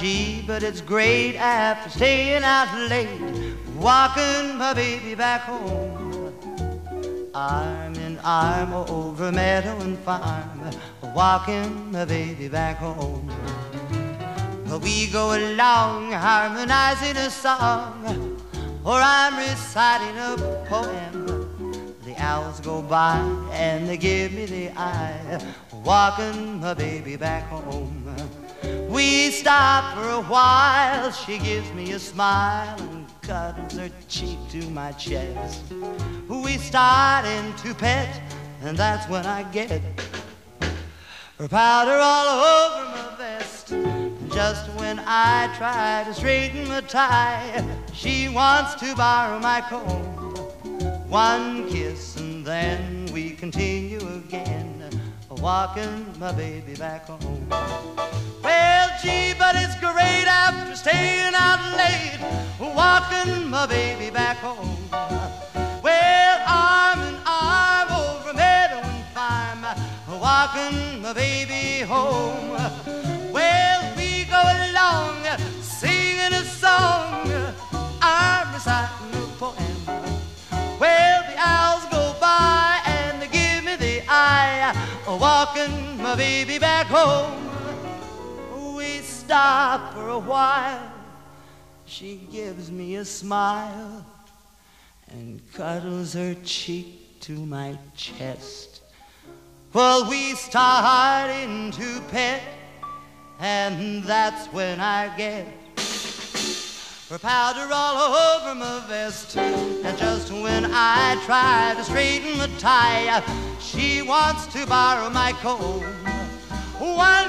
gee, but it's great after staying out late, walking my baby back home. Arm in arm over meadow and farm, walking my baby back home. We go along harmonizing a song, or I'm reciting a poem. The owls go by and they give me the eye, walking my baby back home. Stop for a while, she gives me a smile and cuddles her cheek to my chest. We start into pet, and that's when I get her powder all over my vest. Just when I try to straighten my tie, she wants to borrow my comb. One kiss and then we continue again, walking my baby back home. But it's great after staying out late, walking my baby back home. Well, arm in arm over meadow and farm, walking my baby home. Well, we go along singing a song, I'm reciting a poem. Well, the owls go by and they give me the eye, walking my baby back home stop for a while. She gives me a smile and cuddles her cheek to my chest. Well, we start into pet, and that's when I get her powder all over my vest. And just when I try to straighten the tie, she wants to borrow my comb. One